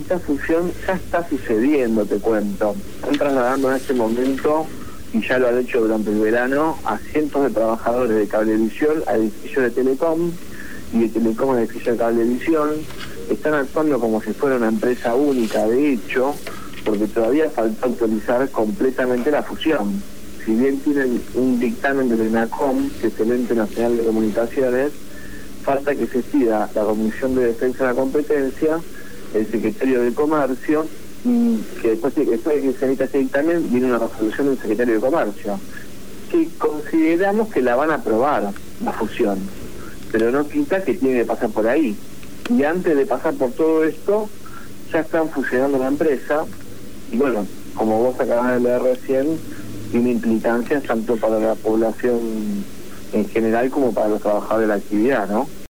esta fusión ya está sucediendo, te cuento. Están trasladando en este momento, y ya lo han hecho durante el verano, a cientos de trabajadores de cablevisión a edificios de Telecom y de Telecom a edificios de cablevisión. Están actuando como si fuera una empresa única, de hecho, porque todavía falta autorizar completamente la fusión. Si bien tienen un dictamen del NACOM, que es el Ente Nacional de Comunicaciones, falta que se pida la Comisión de Defensa de la Competencia, el Secretario de Comercio, que después, después de que se emita ese dictamen viene una resolución del Secretario de Comercio, que consideramos que la van a aprobar, la fusión, pero no quita que tiene que pasar por ahí. Y antes de pasar por todo esto, ya están fusionando la empresa, y bueno, como vos acabas de leer recién, tiene implicancias tanto para la población en general como para los trabajadores de la actividad, ¿no?